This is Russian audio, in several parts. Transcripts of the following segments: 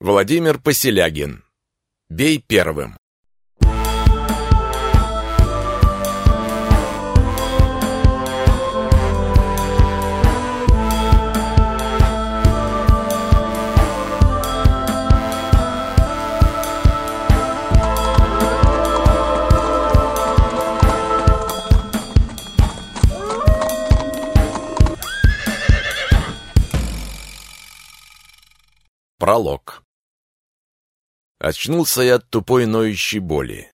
Владимир Поселягин. Бей первым. Пролог. Очнулся я от тупой ноющей боли.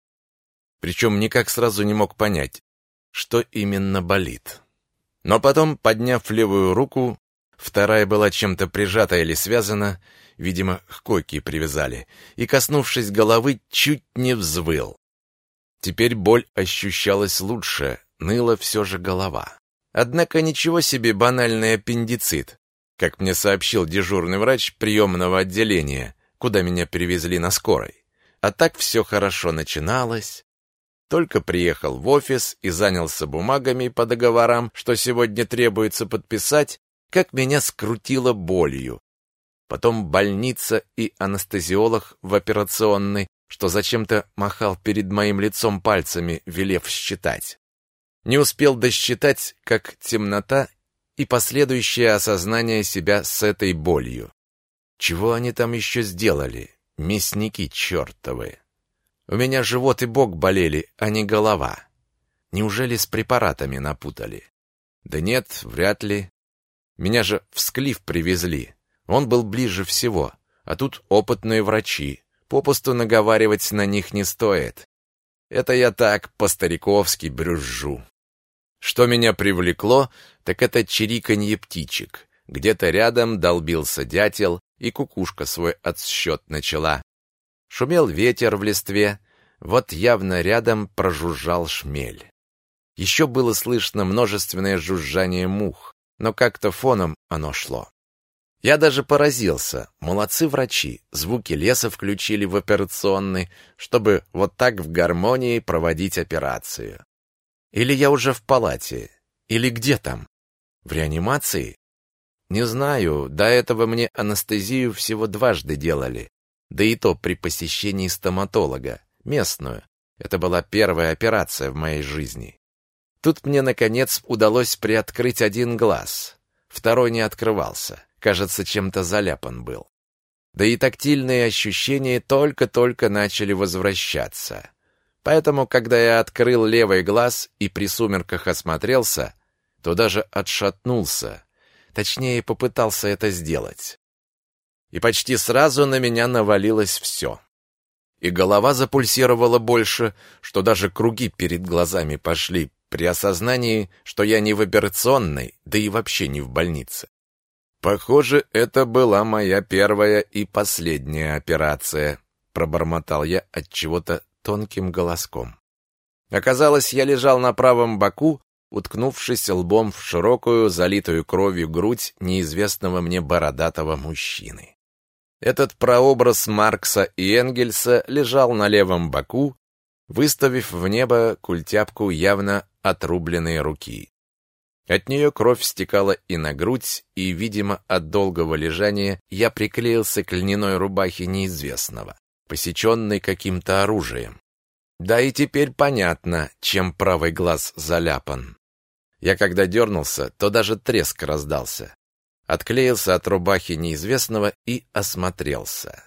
Причем никак сразу не мог понять, что именно болит. Но потом, подняв левую руку, вторая была чем-то прижата или связана, видимо, к койке привязали, и, коснувшись головы, чуть не взвыл. Теперь боль ощущалась лучше, ныла все же голова. Однако ничего себе банальный аппендицит, как мне сообщил дежурный врач приемного отделения, куда меня перевезли на скорой. А так все хорошо начиналось. Только приехал в офис и занялся бумагами по договорам, что сегодня требуется подписать, как меня скрутило болью. Потом больница и анестезиолог в операционной, что зачем-то махал перед моим лицом пальцами, велев считать. Не успел досчитать, как темнота и последующее осознание себя с этой болью. Чего они там еще сделали? Мясники чертовы. У меня живот и бок болели, а не голова. Неужели с препаратами напутали? Да нет, вряд ли. Меня же в Склиф привезли. Он был ближе всего. А тут опытные врачи. Попусту наговаривать на них не стоит. Это я так по-стариковски брюзжу. Что меня привлекло, так это чириканье птичек. Где-то рядом долбился дятел, и кукушка свой отсчет начала. Шумел ветер в листве, вот явно рядом прожужжал шмель. Еще было слышно множественное жужжание мух, но как-то фоном оно шло. Я даже поразился. Молодцы врачи. Звуки леса включили в операционный, чтобы вот так в гармонии проводить операцию. Или я уже в палате? Или где там? В реанимации? Не знаю, до этого мне анестезию всего дважды делали. Да и то при посещении стоматолога, местную. Это была первая операция в моей жизни. Тут мне, наконец, удалось приоткрыть один глаз. Второй не открывался. Кажется, чем-то заляпан был. Да и тактильные ощущения только-только начали возвращаться. Поэтому, когда я открыл левый глаз и при сумерках осмотрелся, то даже отшатнулся, Точнее, попытался это сделать. И почти сразу на меня навалилось все. И голова запульсировала больше, что даже круги перед глазами пошли при осознании, что я не в операционной, да и вообще не в больнице. Похоже, это была моя первая и последняя операция, пробормотал я от чего-то тонким голоском. Оказалось, я лежал на правом боку, уткнувшись лбом в широкую, залитую кровью грудь неизвестного мне бородатого мужчины. Этот прообраз Маркса и Энгельса лежал на левом боку, выставив в небо культяпку явно отрубленной руки. От нее кровь стекала и на грудь, и, видимо, от долгого лежания я приклеился к льняной рубахе неизвестного, посеченной каким-то оружием. Да и теперь понятно, чем правый глаз заляпан. Я когда дернулся, то даже треск раздался. Отклеился от рубахи неизвестного и осмотрелся.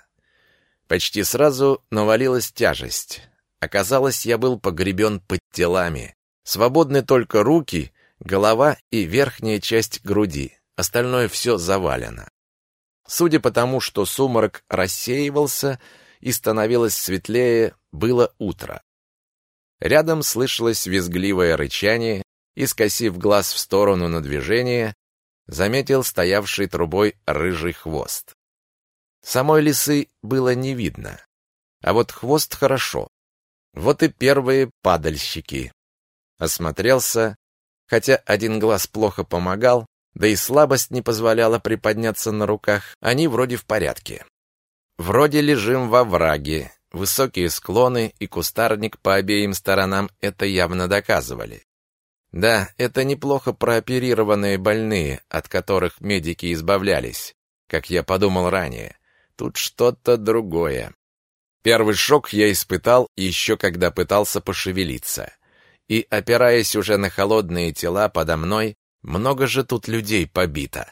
Почти сразу навалилась тяжесть. Оказалось, я был погребен под телами. Свободны только руки, голова и верхняя часть груди. Остальное все завалено. Судя по тому, что сумрак рассеивался и становилось светлее, было утро. Рядом слышалось визгливое рычание, и, скосив глаз в сторону на движение, заметил стоявший трубой рыжий хвост. Самой лисы было не видно, а вот хвост хорошо. Вот и первые падальщики. Осмотрелся, хотя один глаз плохо помогал, да и слабость не позволяла приподняться на руках, они вроде в порядке. Вроде лежим во враге, высокие склоны и кустарник по обеим сторонам это явно доказывали. Да, это неплохо прооперированные больные, от которых медики избавлялись, как я подумал ранее. Тут что-то другое. Первый шок я испытал еще когда пытался пошевелиться. И, опираясь уже на холодные тела подо мной, много же тут людей побито.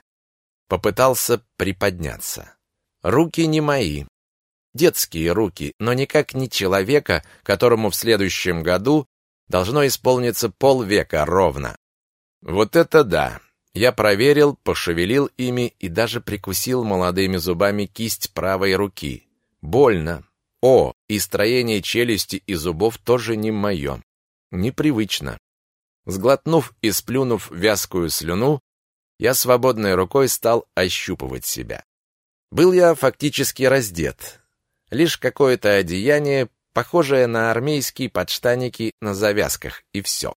Попытался приподняться. Руки не мои. Детские руки, но никак не человека, которому в следующем году должно исполниться полвека ровно. Вот это да! Я проверил, пошевелил ими и даже прикусил молодыми зубами кисть правой руки. Больно. О, и строение челюсти и зубов тоже не мое. Непривычно. Сглотнув и сплюнув вязкую слюну, я свободной рукой стал ощупывать себя. Был я фактически раздет. Лишь какое-то одеяние, похожее на армейские подштаники на завязках, и все.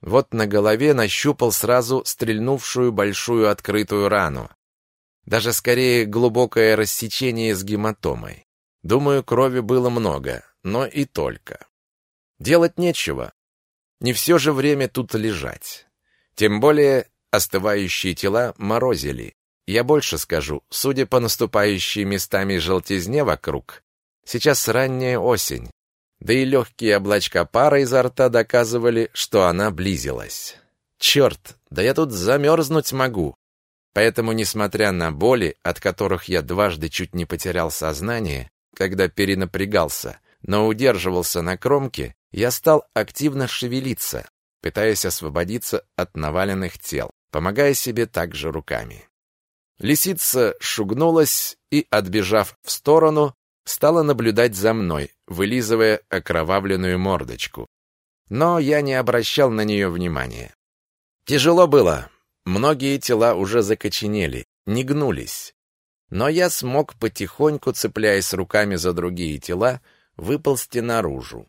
Вот на голове нащупал сразу стрельнувшую большую открытую рану. Даже скорее глубокое рассечение с гематомой. Думаю, крови было много, но и только. Делать нечего. Не все же время тут лежать. Тем более остывающие тела морозили. Я больше скажу, судя по наступающей местами желтизне вокруг, сейчас ранняя осень, да и легкие облачка пара изо рта доказывали, что она близилась. Черт, да я тут замерзнуть могу. Поэтому, несмотря на боли, от которых я дважды чуть не потерял сознание, когда перенапрягался, но удерживался на кромке, я стал активно шевелиться, пытаясь освободиться от наваленных тел, помогая себе также руками. Лисица шугнулась и, отбежав в сторону, стала наблюдать за мной, вылизывая окровавленную мордочку. Но я не обращал на нее внимания. Тяжело было. Многие тела уже закоченели, не гнулись. Но я смог потихоньку, цепляясь руками за другие тела, выползти наружу.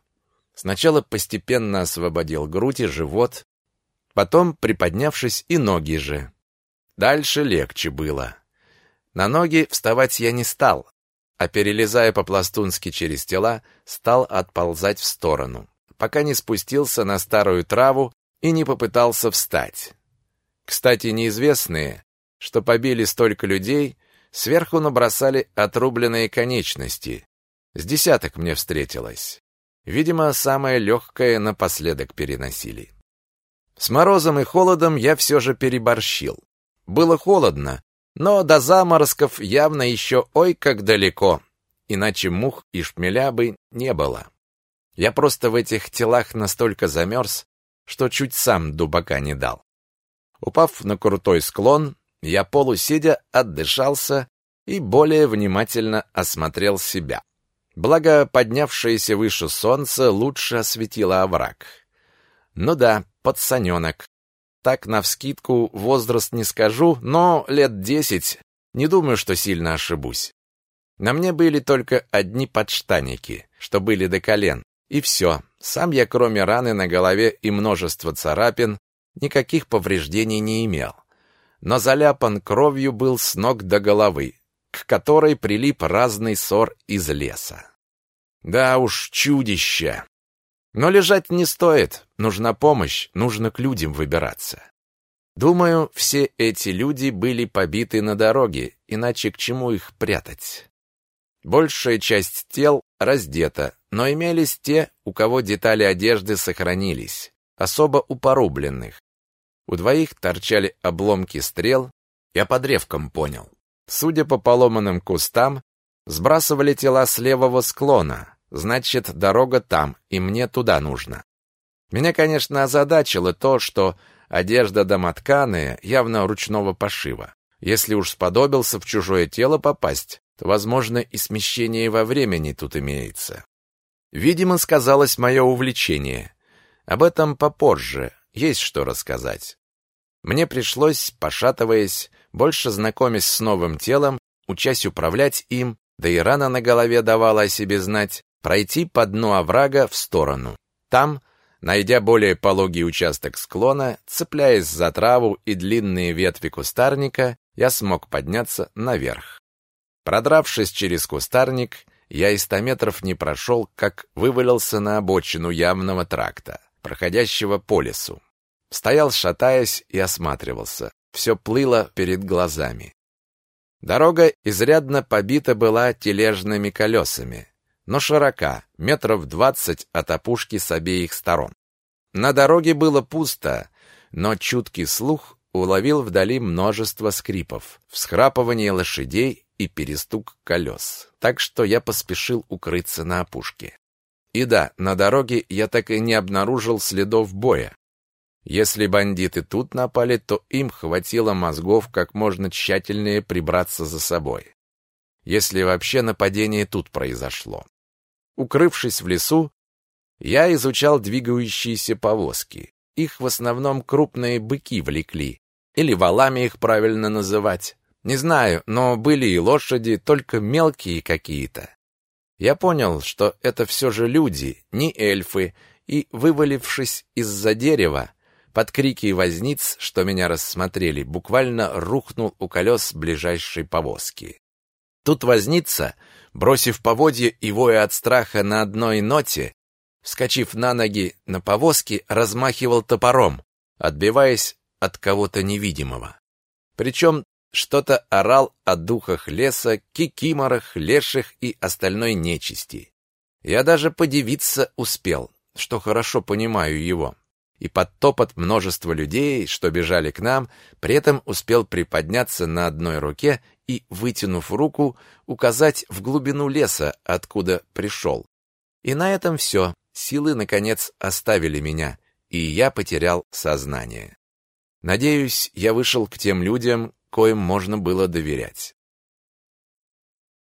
Сначала постепенно освободил грудь и живот, потом, приподнявшись, и ноги же. Дальше легче было. На ноги вставать я не стал, а перелезая по-пластунски через тела, стал отползать в сторону, пока не спустился на старую траву и не попытался встать. Кстати, неизвестные, что побили столько людей, сверху набросали отрубленные конечности. С десяток мне встретилось. Видимо, самое легкое напоследок переносили. С морозом и холодом я все же переборщил. Было холодно, но до заморозков явно еще ой как далеко, иначе мух и шмеля бы не было. Я просто в этих телах настолько замерз, что чуть сам дубака не дал. Упав на крутой склон, я полусидя отдышался и более внимательно осмотрел себя. Благо, поднявшееся выше солнце лучше осветило овраг. Ну да, пацаненок, так, навскидку, возраст не скажу, но лет десять. Не думаю, что сильно ошибусь. На мне были только одни подштаники, что были до колен, и все. Сам я, кроме раны на голове и множества царапин, никаких повреждений не имел. Но заляпан кровью был с ног до головы, к которой прилип разный сор из леса. Да уж, чудище! Но лежать не стоит, нужна помощь, нужно к людям выбираться. Думаю, все эти люди были побиты на дороге, иначе к чему их прятать? Большая часть тел раздета, но имелись те, у кого детали одежды сохранились, особо у порубленных. У двоих торчали обломки стрел, я под древком понял. Судя по поломанным кустам, сбрасывали тела с левого склона, Значит, дорога там, и мне туда нужно. Меня, конечно, озадачило то, что одежда домотканая, явно ручного пошива. Если уж сподобился в чужое тело попасть, то, возможно, и смещение во времени тут имеется. Видимо, сказалось мое увлечение. Об этом попозже, есть что рассказать. Мне пришлось, пошатываясь, больше знакомясь с новым телом, учась управлять им, да и рана на голове давала о себе знать, пройти по дну оврага в сторону. Там, найдя более пологий участок склона, цепляясь за траву и длинные ветви кустарника, я смог подняться наверх. Продравшись через кустарник, я и ста метров не прошел, как вывалился на обочину явного тракта, проходящего по лесу. Стоял, шатаясь, и осматривался. Все плыло перед глазами. Дорога изрядно побита была тележными колесами, но широка, метров двадцать от опушки с обеих сторон. На дороге было пусто, но чуткий слух уловил вдали множество скрипов, всхрапывание лошадей и перестук колес, так что я поспешил укрыться на опушке. И да, на дороге я так и не обнаружил следов боя. Если бандиты тут напали, то им хватило мозгов как можно тщательнее прибраться за собой. Если вообще нападение тут произошло. Укрывшись в лесу, я изучал двигающиеся повозки. Их в основном крупные быки влекли, или валами их правильно называть. Не знаю, но были и лошади, только мелкие какие-то. Я понял, что это все же люди, не эльфы, и, вывалившись из-за дерева, под крики возниц, что меня рассмотрели, буквально рухнул у колес ближайшей повозки. Тут возница, бросив поводье и воя от страха на одной ноте, вскочив на ноги на повозке, размахивал топором, отбиваясь от кого-то невидимого. Причем что-то орал о духах леса, кикиморах, леших и остальной нечисти. Я даже подивиться успел, что хорошо понимаю его. И под топот множества людей, что бежали к нам, при этом успел приподняться на одной руке и, вытянув руку, указать в глубину леса, откуда пришел. И на этом все. Силы, наконец, оставили меня, и я потерял сознание. Надеюсь, я вышел к тем людям, коим можно было доверять.